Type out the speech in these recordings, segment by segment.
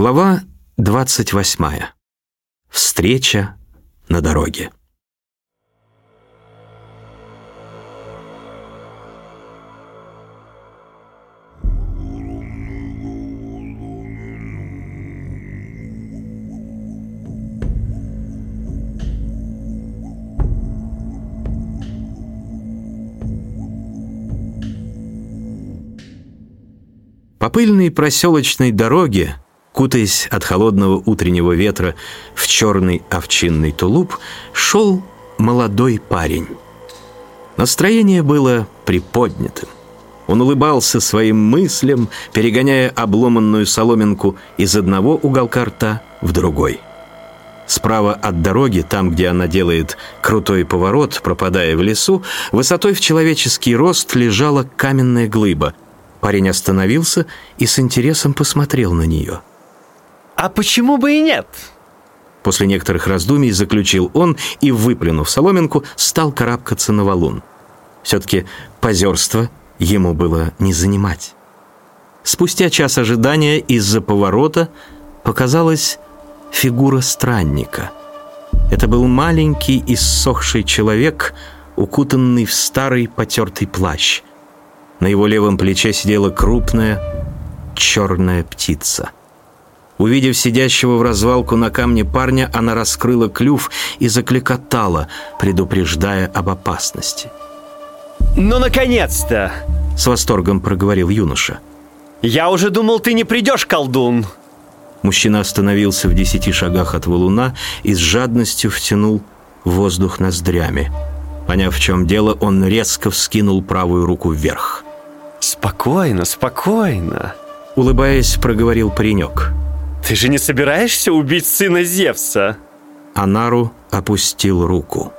Глава 28. Встреча на дороге. По пыльной проселочной дороге Кутаясь от холодного утреннего ветра в черный овчинный тулуп, шел молодой парень. Настроение было приподнятым. Он улыбался своим мыслям, перегоняя обломанную соломинку из одного уголка рта в другой. Справа от дороги, там, где она делает крутой поворот, пропадая в лесу, высотой в человеческий рост лежала каменная глыба. Парень остановился и с интересом посмотрел на нее – а почему бы и нет? После некоторых раздумий заключил он и, выплюнув соломинку, стал карабкаться на валун. Все-таки позерство ему было не занимать. Спустя час ожидания из-за поворота показалась фигура странника. Это был маленький иссохший человек, укутанный в старый потертый плащ. На его левом плече сидела крупная черная птица — Увидев сидящего в развалку на камне парня, она раскрыла клюв и закликотала, предупреждая об опасности. «Ну, наконец-то!» — с восторгом проговорил юноша. «Я уже думал, ты не придешь, колдун!» Мужчина остановился в десяти шагах от валуна и с жадностью втянул воздух ноздрями. Поняв, в чем дело, он резко вскинул правую руку вверх. «Спокойно, спокойно!» Улыбаясь, проговорил паренек. Ты же не собираешься убить сына Зевса? Анару опустил руку.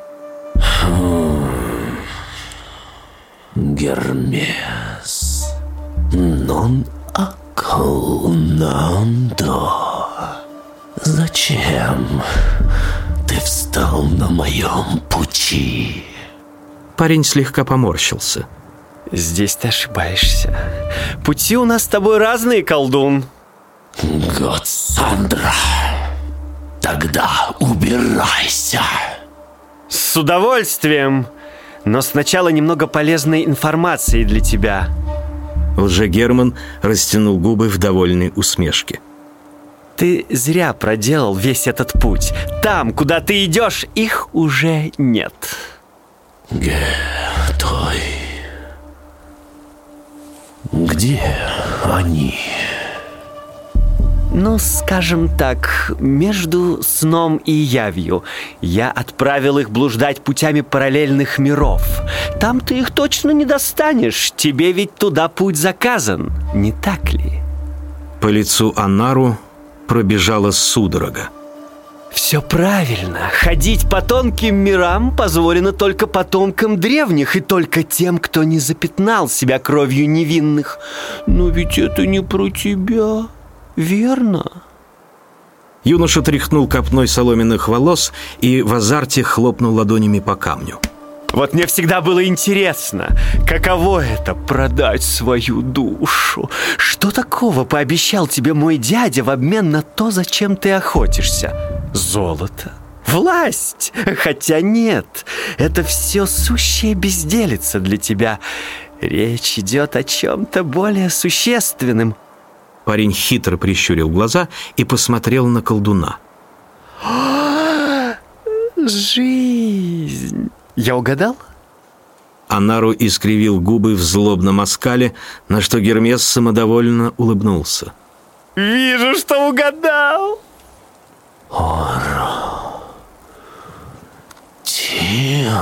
Гермес, нон акунандо. Зачем ты встал на моем пути? Парень слегка поморщился. Здесь ты ошибаешься. Пути у нас с тобой разные, колдун. Готсандра, тогда убирайся. С удовольствием, но сначала немного полезной информации для тебя. Лже-Герман растянул губы в довольной усмешке. Ты зря проделал весь этот путь. Там, куда ты идешь, их уже нет. Гетой. Где они? Ну, скажем так, между сном и явью я отправил их блуждать путями параллельных миров. Там ты их точно не достанешь, тебе ведь туда путь заказан, не так ли? По лицу Анару пробежала судорога. Все правильно. Ходить по тонким мирам позволено только потомкам древних и только тем, кто не запятнал себя кровью невинных. Но ведь это не про тебя верно?» Юноша тряхнул копной соломенных волос и в азарте хлопнул ладонями по камню. Вот мне всегда было интересно, каково это продать свою душу. Что такого пообещал тебе мой дядя в обмен на то, зачем ты охотишься? Золото? Власть? Хотя нет, это все сущая безделица для тебя. Речь идет о чем-то более существенном – Парень хитро прищурил глаза и посмотрел на колдуна. Жизнь. Я угадал? Анару искривил губы в злобном оскале, на что Гермес самодовольно улыбнулся. Вижу, что угадал. Ора. Тем.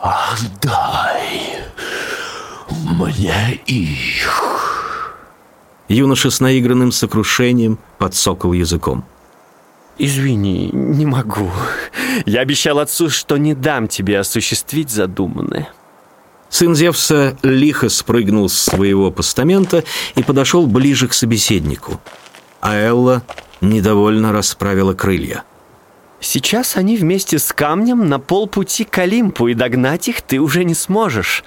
Отдай мне их. Юноша с наигранным сокрушением подсокал языком. Извини, не могу. Я обещал отцу, что не дам тебе осуществить задуманное. Сын Зевса лихо спрыгнул с своего постамента и подошел ближе к собеседнику. А Элла недовольно расправила крылья. Сейчас они вместе с камнем на полпути к Олимпу, и догнать их ты уже не сможешь.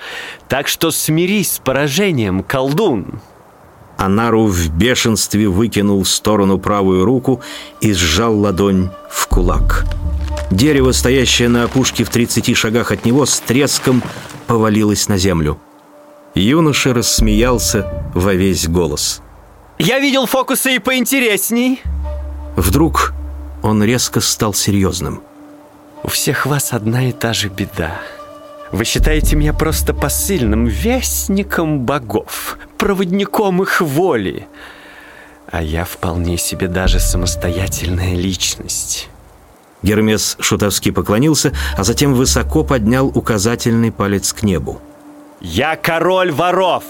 Так что смирись с поражением, колдун. Анару в бешенстве выкинул в сторону правую руку и сжал ладонь в кулак. Дерево, стоящее на опушке в 30 шагах от него, с треском повалилось на землю. Юноша рассмеялся во весь голос. «Я видел фокусы и поинтересней!» Вдруг он резко стал серьезным. «У всех вас одна и та же беда. Вы считаете меня просто посыльным вестником богов, проводником их воли. А я вполне себе даже самостоятельная личность». Гермес шутовски поклонился, а затем высоко поднял указательный палец к небу. «Я король воров,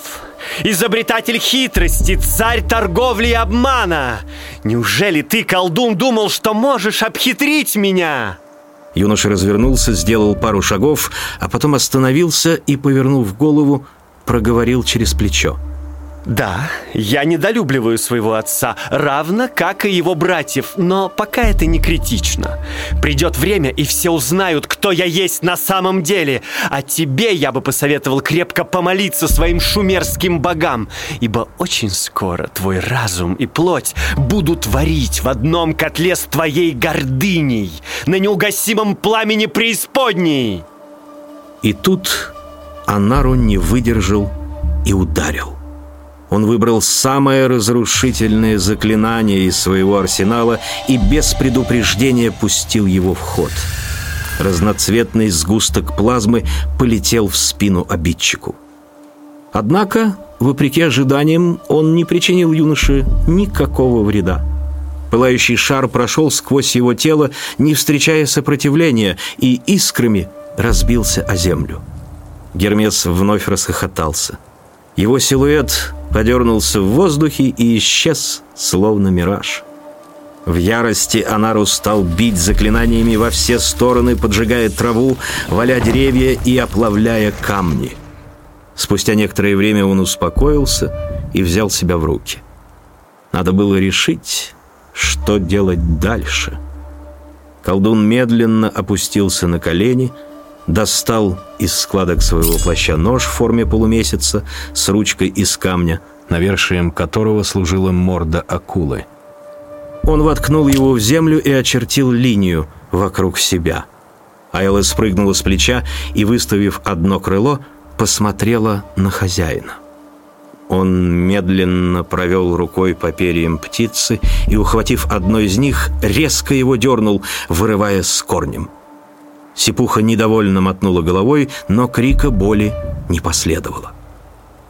изобретатель хитрости, царь торговли и обмана! Неужели ты, колдун, думал, что можешь обхитрить меня?» Юноша развернулся, сделал пару шагов, а потом остановился и, повернув голову, проговорил через плечо. Да, я недолюбливаю своего отца, равно как и его братьев, но пока это не критично. Придет время, и все узнают, кто я есть на самом деле. А тебе я бы посоветовал крепко помолиться своим шумерским богам, ибо очень скоро твой разум и плоть будут варить в одном котле с твоей гордыней, на неугасимом пламени преисподней. И тут Анару не выдержал и ударил. Он выбрал самое разрушительное заклинание из своего арсенала и без предупреждения пустил его в ход. Разноцветный сгусток плазмы полетел в спину обидчику. Однако, вопреки ожиданиям, он не причинил юноше никакого вреда. Пылающий шар прошел сквозь его тело, не встречая сопротивления, и искрами разбился о землю. Гермес вновь расхохотался. Его силуэт подернулся в воздухе и исчез, словно мираж. В ярости Анару стал бить заклинаниями во все стороны, поджигая траву, валя деревья и оплавляя камни. Спустя некоторое время он успокоился и взял себя в руки. Надо было решить, что делать дальше. Колдун медленно опустился на колени — достал из складок своего плаща нож в форме полумесяца с ручкой из камня, навершием которого служила морда акулы. Он воткнул его в землю и очертил линию вокруг себя. Айла спрыгнула с плеча и, выставив одно крыло, посмотрела на хозяина. Он медленно провел рукой по перьям птицы и, ухватив одно из них, резко его дернул, вырывая с корнем. Сипуха недовольно мотнула головой, но крика боли не последовало.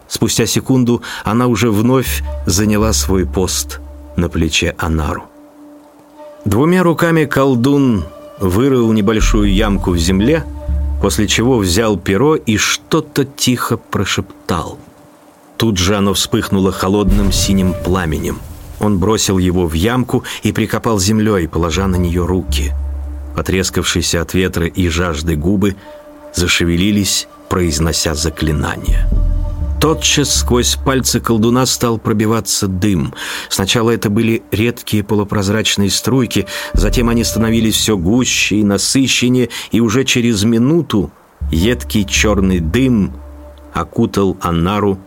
Спустя секунду она уже вновь заняла свой пост на плече Анару. Двумя руками колдун вырыл небольшую ямку в земле, после чего взял перо и что-то тихо прошептал. Тут же оно вспыхнуло холодным синим пламенем. Он бросил его в ямку и прикопал землей, положа на нее руки – Потрескавшиеся от ветра и жажды губы зашевелились, произнося заклинание. Тотчас сквозь пальцы колдуна стал пробиваться дым. Сначала это были редкие полупрозрачные струйки, затем они становились все гуще и насыщеннее, и уже через минуту едкий черный дым окутал Анару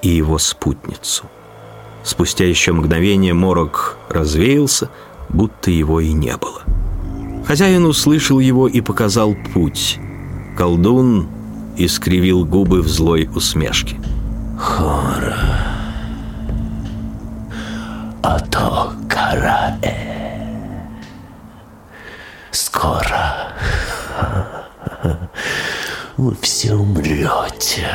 и его спутницу. Спустя еще мгновение морок развеялся, будто его и не было. Хозяин услышал его и показал путь. Колдун искривил губы в злой усмешке. Хора. А то караэ. Скоро вы все умрете.